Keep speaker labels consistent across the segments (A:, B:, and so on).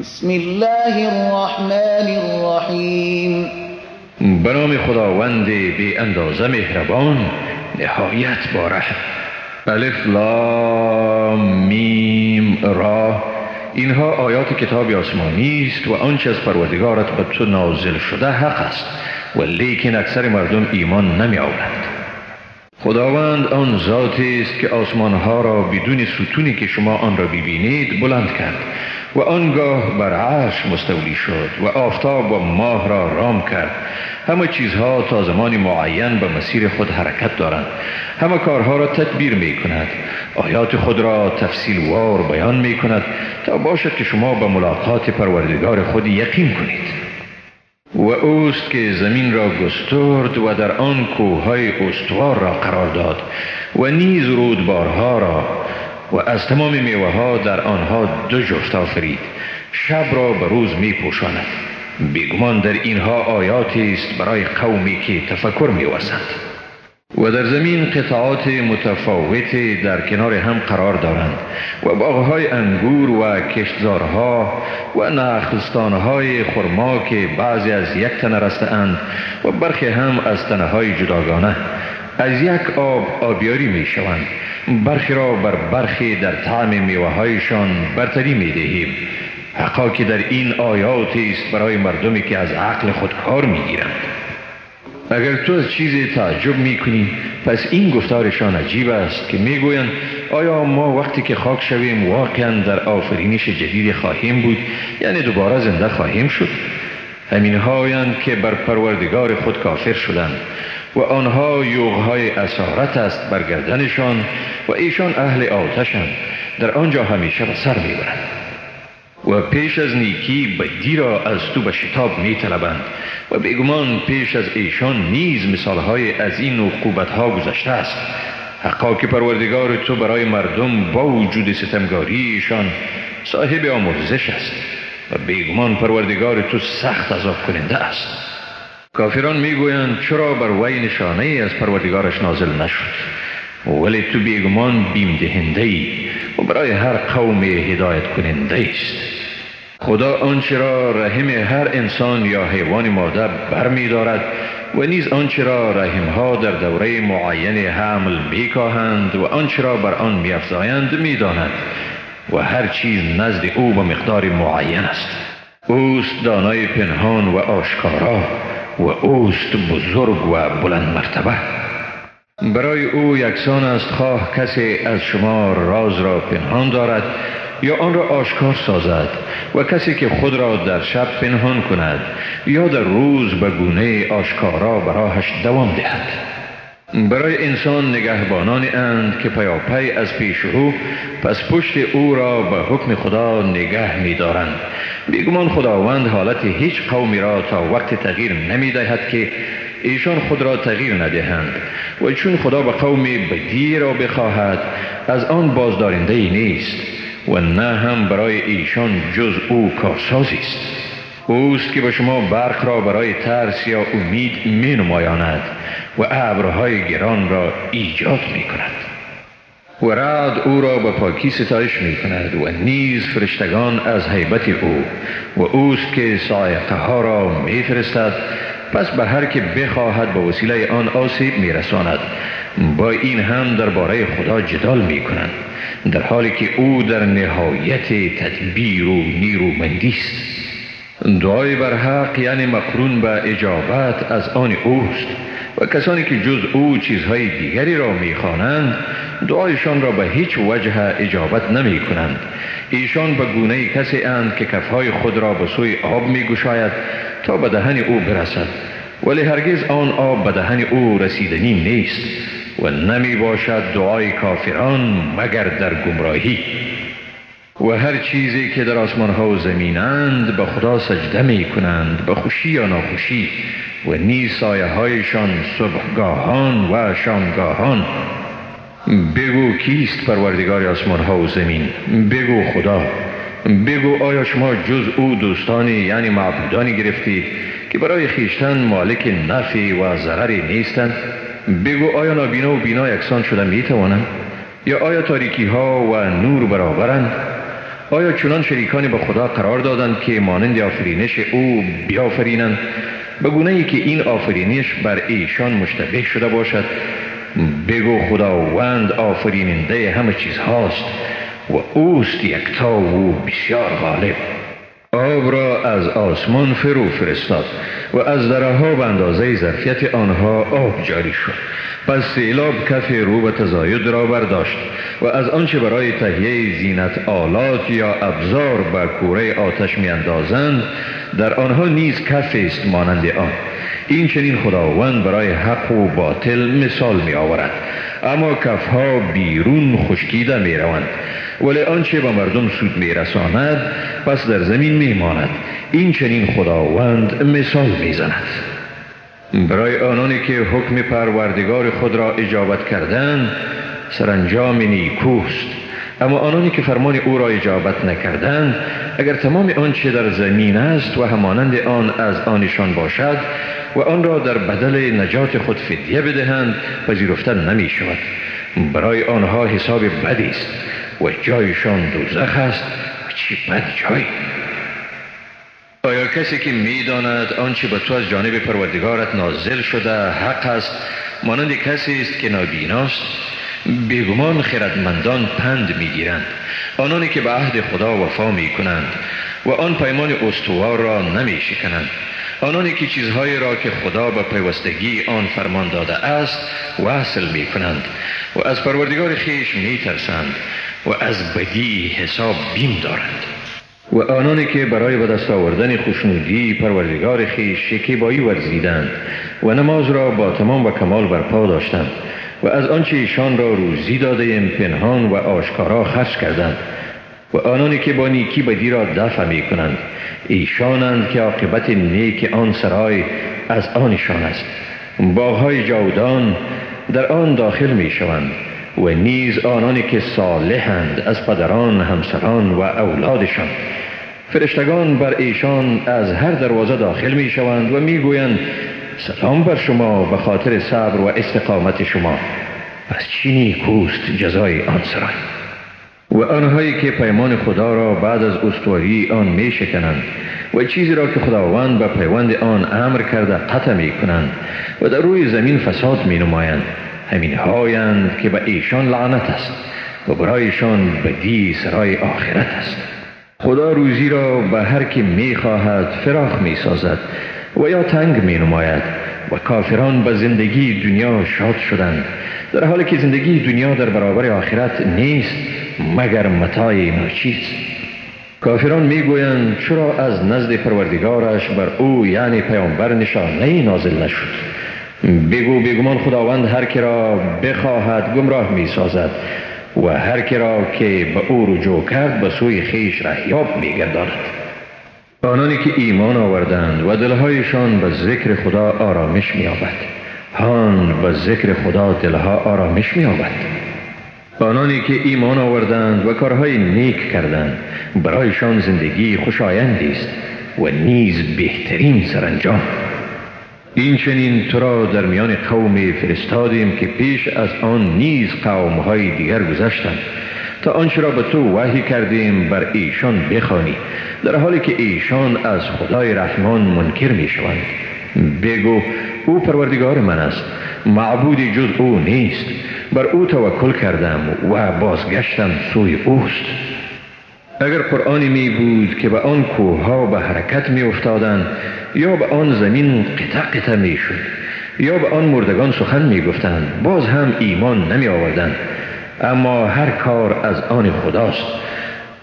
A: بسم الله الرحمن الرحیم.
B: به نام خداوند بی اندازه مهربان نهایت باره. الف لام میم را. اینها آیات کتاب آسمانی است و آنچه از پروردگارت به تو نازل شده حق است و لیکن اکثر مردم ایمان نمی آورند خداوند آن ذاتی است که آسمان ها را بدون ستونی که شما آن را ببینید بلند کرد و آنگاه بر عرش مستولی شد و آفتاب و ماه را رام کرد. همه چیزها تا زمان معین به مسیر خود حرکت دارند. همه کارها را تدبیر می کند آیات خود را تفصیل وار بیان می کند تا باشد که شما به ملاقات پروردگار خود یقین کنید. و اوست که زمین را گسترد و در آن کوههای استوار را قرار داد و نیز رودبارها را و از تمام میوه ها در آنها دو جفت آفرید شب را به روز می پوشاند بیگمان در اینها آیاتی است برای قومی که تفکر می وسند و در زمین قطعات متفاوتی در کنار هم قرار دارند و باغهای انگور و کشتزارها و نخلستانهای خرما که بعضی از یک تنه رستند و برخی هم از تنه های جداگانه. از یک آب آبیاری می شوند برخی را بر برخی در طعم میوه هایشان برتری می دهیم حقا که در این آیاتی است برای مردمی که از عقل خود کار می گیرند اگر تو از چیزی تعجب می کنی پس این گفتارشان عجیب است که می گویند آیا ما وقتی که خاک شویم واقعا در آفرینش جدید خواهیم بود؟ یعنی دوباره زنده خواهیم شد. همین هایند که بر پروردگار خود کافر شدند و آنها یوغهای اسارت است بر گردنشان و ایشان اهل آتشند. در آنجا همیشه به سر می‌برند. و پیش از نیکی بدی را از تو به شتاب می طلبند و بگمان پیش از ایشان نیز مثالهای از این عقوبت ها گذشته است. حقا که پروردگار تو برای مردم با وجود ستمگاری ایشان صاحب آمرزش است و بیگمان پروردگار تو سخت عذاب کننده است. کافران می‌گویند چرا بر وی نشانه از پروردگارش نازل نشد؟ ولی تو بیگمان بیم دهنده ای و برای هر قوم هدایت کننده است. خدا آنچه را رحم هر انسان یا حیوان ماده بر می دارد و نیز آنچه را رحم ها در دوره معین حمل می کاهند و آنچه را بر آن می افزایند می داند و هر چیز نزد او به مقدار معین است. اوست دانای پنهان و آشکارا و اوست بزرگ و بلند مرتبه. برای او یکسان است خواه کسی از شما راز را پنهان دارد یا آن را آشکار سازد و کسی که خود را در شب پنهان کند یا در روز به گونه آشکارا براهش دوام دهد. برای انسان نگهبانان اند که پیاپی از پیش رو پس پشت او را به حکم خدا نگه می دارند بیگمان خداوند حالت هیچ قومی را تا وقت تغییر نمی دهد که ایشان خود را تغییر ندهند و چون خدا به قومی بدی را بخواهد از آن بازدارنده ای نیست. و نه هم برای ایشان جز او کارسازی است. اوست که به شما برق را برای ترس یا امید می نمایاند و ابرهای گران را ایجاد می کند و رعد او را به پاکی ستایش می کند و نیز فرشتگان از حیبت او. و اوست که سایقه ها را می فرستد پس به هر که بخواهد به وسیله آن آسیب می رساند با این هم درباره خدا جدال می کنند در حالی که او در نهایت تدبیر و نیرومندی است. دعای بر حق یعنی مقرون به اجابت از آن اوست و کسانی که جز او چیزهای دیگری را می‌خوانند دعایشان را به هیچ وجه اجابت نمی کنند ایشان به گونه کسی اند که کفهای خود را به سوی آب می گشاید تا به دهن او برسد ولی هرگز آن آب به دهن او رسیدنی نیست. و نمی باشد دعای کافران مگر در گمراهی. و هر چیزی که در آسمان ها و زمینند به خدا سجده می کنند به خوشی یا ناخوشی و نیز سایه هایشان صبحگاهان و شامگاهان. بگو کیست پروردگار آسمان ها و زمین؟ بگو خدا. بگو آیا شما جز او دوستانی یعنی معبودانی گرفتید که برای خیشتن مالک نفی و ضرری نیستند؟ بگو آیا نابینا و بینا یکسان شده می توانند یا آیا تاریکی ها و نور برابرند؟ آیا چنان شریکانی به خدا قرار دادند که مانند آفرینش او بیافرینند؟ به گونه ای که این آفرینش بر ایشان مشتبه شده باشد. بگو خداوند آفریننده همه چیز هاست و اوست یکتا و بسیار غالب. آب را از آسمان فرو فرستاد و از درها به اندازه ظرفیت آنها آب جاری شد. پس سیلاب کف رو و تزاید را برداشت و از آنچه برای تهیه زینت آلات یا ابزار به کوره آتش می اندازند در آنها نیز کف است مانند آن. این چنین خداوند برای حق و باطل مثال می آورد اما کفها بیرون خشکیده می روند ولی آنچه به مردم سود می رساند پس در زمین می ماند این چنین خداوند مثال می زند برای آنانی که حکم پروردگار خود را اجابت کردند سرانجام نیکوست. اما آنانی که فرمان او را اجابت نکردند اگر تمام آنچه در زمین است و همانند آن از آنشان باشد و آن را در بدل نجات خود فدیه بدهند پذیرفتن نمی شود برای آنها حساب بدی است و جایشان دوزخ است. چی بد جای! آیا کسی که می‌داند آنچه به تو از جانب پروردگارت نازل شده حق است مانند کسی است که نابیناست؟ بیگمان خردمندان پند می‌گیرند. آنانی که به عهد خدا وفا می کنند و آن پیمان استوار را نمی شکنند آنانی که چیزهایی را که خدا به پیوستگی آن فرمان داده است وصل می کنند و از پروردگار خیش می ترسند و از بدی حساب بیم دارند. و آنانی که برای به دست آوردن خوشنودی پروردگار خیش شکیبایی ورزیدند و نماز را با تمام و کمال برپا داشتند و از آنچه ایشان را روزی داده پنهان و آشکارا خرج کردند. و آنانی که با نیکی بدی را دفع می کنند ایشانند که عاقبت نیک آن سرای از آنشان است. باغهای جاودان در آن داخل می شوند و نیز آنانی که صالحند از پدران همسران و اولادشان. فرشتگان بر ایشان از هر دروازه داخل می شوند و می گویند سلام بر شما به خاطر صبر و استقامت شما. پس چی کوست جزای آن سرای؟ و آنهایی که پیمان خدا را بعد از استواری آن می شکنند و چیزی را که خداوند به پیوند آن امر کرده قطع می کنند و در روی زمین فساد می نمایند همین هایند که به ایشان لعنت است و برایشان بدی سرای آخرت است. خدا روزی را به هر کی می خواهد فراخ می سازد و یا تنگ می نماید و کافران به زندگی دنیا شاد شدند. در حالی که زندگی دنیا در برابر آخرت نیست مگر متاع ناچیز کافران می‌گویند چرا از نزد پروردگارش بر او یعنی پیامبر نشانه نازل نشد؟ بگو بگمان خداوند هر که را بخواهد گمراه می سازد و هر که را که به او رجوع کرد به سوی خیش رهیاب می گرداند آنانی که ایمان آوردند و دلهایشان به ذکر خدا آرامش می آبد هان به ذکر خدا دلها آرامش می آبد آنانی که ایمان آوردند و کارهای نیک کردند برایشان زندگی خوشایندی است و نیز بهترین سرانجام. این چنین تو را در میان قوم فرستادیم که پیش از آن نیز قومهای دیگر گذشتند. تا آنچه را به تو وحی کردیم بر ایشان بخوانی. در حالی که ایشان از خدای رحمان منکر می شوند بگو او پروردگار من است. معبودی جز او نیست. بر او توکل کردم و بازگشتم سوی اوست. اگر قرآنی می بود که به آن کوه ها به حرکت می افتادند یا به آن زمین قطع قطع می شد یا به آن مردگان سخن می گفتند باز هم ایمان نمی آوردند. اما هر کار از آن خداست.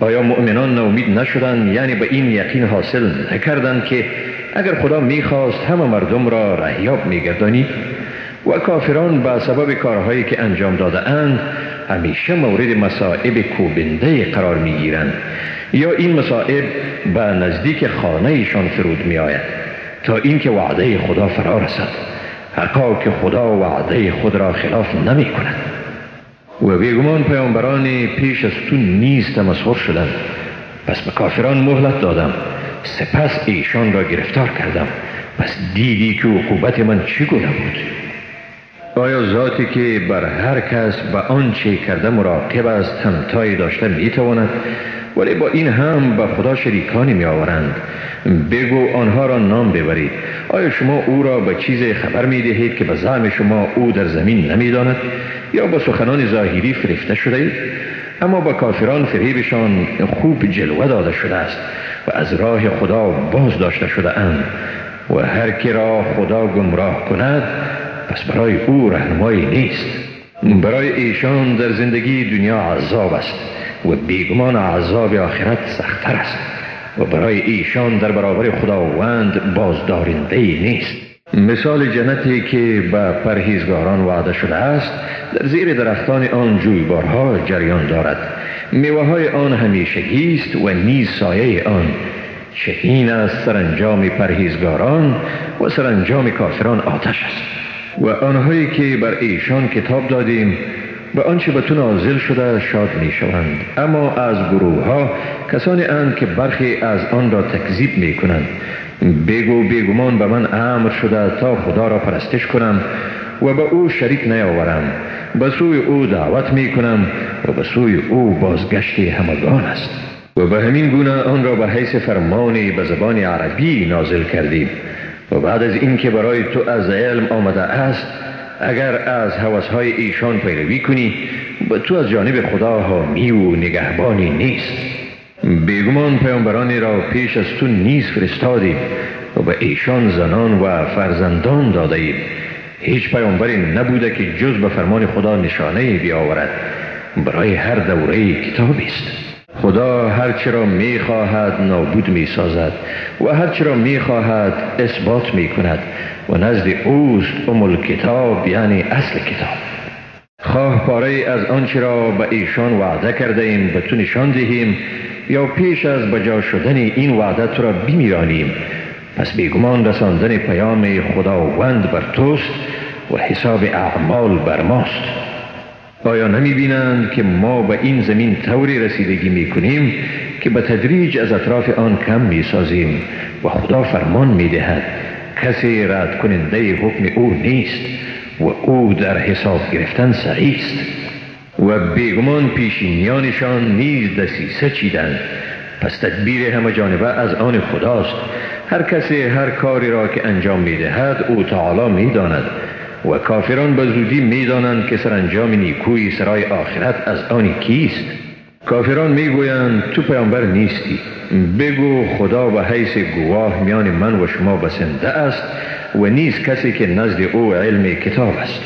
B: آیا مؤمنان نومید نشدند؟ یعنی به این یقین حاصل نکردند که اگر خدا می‌خواست همه مردم را رهیاب میگردانی و کافران به سبب کارهایی که انجام داده اند همیشه مورد مصائب کوبنده قرار می‌گیرند. یا این مصائب به نزدیک خانه ایشان فرود می آید تا اینکه وعده خدا فرا رسد. حقا که خدا وعده خود را خلاف نمی کند و بیگمان پیامبران پیش از تو نیز تمسخر شدند پس به کافران مهلت دادم. سپس ایشان را گرفتار کردم. پس دیدی که عقوبت من چگونه بود؟ آیا ذاتی که بر هر کس به آنچه کرده مراقب است همتایی داشته می‌تواند؟ ولی با این هم به خدا شریکانی می آورند بگو آنها را نام ببرید. آیا شما او را به چیز خبر می دهید که به زعم شما او در زمین نمی داند یا با سخنان ظاهری فریفته شده اید؟ اما با کافران فریبشان خوب جلوه داده شده است و از راه خدا باز داشته شده اند. و هر کی را خدا گمراه کند پس برای او رهنمایی نیست. برای ایشان در زندگی دنیا عذاب است و بیگمان عذاب آخرت سختتر است و برای ایشان در برابر خداوند بازدارنده نیست. مثال جنتی که به پرهیزگاران وعده شده است در زیر درختان آن جویبارها جریان دارد. میوه های آن همیشگی است و نیز سایه آن. چه این است سرانجام پرهیزگاران و سرانجام کافران آتش است. و آنهایی که بر ایشان کتاب دادیم به آنچه به تو نازل شده شاد می شوند اما از گروه ها کسانی اند که برخی از آن را تکذیب می کنند بگو بیگمان به من امر شده تا خدا را پرستش کنم و به او شریک نیاورم. به سوی او دعوت می کنم و به سوی او بازگشت همگان است. و به همین گونه آن را به حیث فرمانی به زبان عربی نازل کردیم. و بعد از اینکه برای تو از علم آمده است اگر از حوثهای ایشان پیروی کنی به تو از جانب خدا حامی و نگهبانی نیست. بیگمان پیامبرانی را پیش از تو نیز فرستادیم و به ایشان زنان و فرزندان داده هیچ پیامبری نبوده که جز به فرمان خدا نشانه بیاورد. برای هر دوره کتابی است. خدا هر را می نابود می سازد و هر را می خواهد اثبات می کند و نزد اوست ام کتاب یعنی اصل کتاب. خواه پاره از آنچه را به ایشان وعده کرده ایم به تو نشان دهیم یا پیش از بجا شدن این وعده تو را بمیرانیم. پس بیگمان رساندن پیام خداوند بر توست و حساب اعمال بر ماست. آیا نمی بینند که ما به این زمین طوری رسیدگی می کنیم که به تدریج از اطراف آن کم می سازیم و خدا فرمان می دهد کسی رد کننده حکم او نیست و او در حساب گرفتن سریع است. و بیگمان پیشینیانشان نیز دسیسه چیدند پس تدبیر همه جانبه از آن خداست. هر کسی هر کاری را که انجام می دهد او تعالی می داند و کافران به زودی می دانند که سرانجام نیکوی سرای آخرت از آن کیست. کافران می گویند تو پیامبر نیستی. بگو خدا به حیث گواه میان من و شما بسنده است و نیست کسی که نزد او علم کتاب است.